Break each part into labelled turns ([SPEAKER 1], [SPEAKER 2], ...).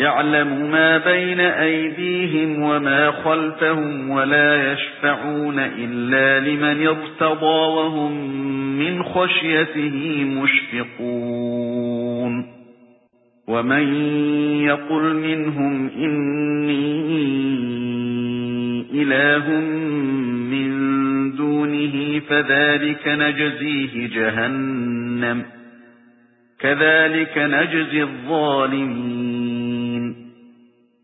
[SPEAKER 1] يَعْلَمُ مَا بَيْنَ أَيْدِيهِمْ وَمَا خَلْفَهُمْ وَلَا يَشْفَعُونَ إِلَّا لِمَنِ ارْتَضَىٰ وَهُمْ مِنْ خَشْيَتِهِ مُشْفِقُونَ. وَمَن يَقُلْ مِنْهُمْ إِنِّي إِلَٰهٌ مِّن دُونِهِ فَذَلِكَ نَجْزِيهِ جَهَنَّمَ. كَذَلِكَ نَجْزِي الظَّالِمِينَ.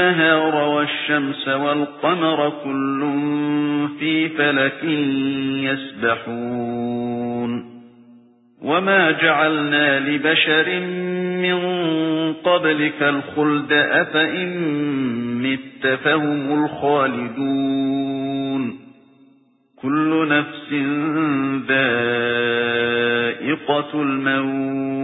[SPEAKER 1] وَالشَّمْسَ وَالْقَمَرَ كُلٌّ فِي فَلَكٍ يَسْبَحُونَ. وَمَا جَعَلْنَا لِبَشَرٍ مِّن قَبْلِكَ الْخُلْدَ أَفَإِن مِّتَّ فَهُمُ الْخَالِدُونَ. كُلُّ نَفْسٍ ذَائِقَةُ الْمَوْتِ.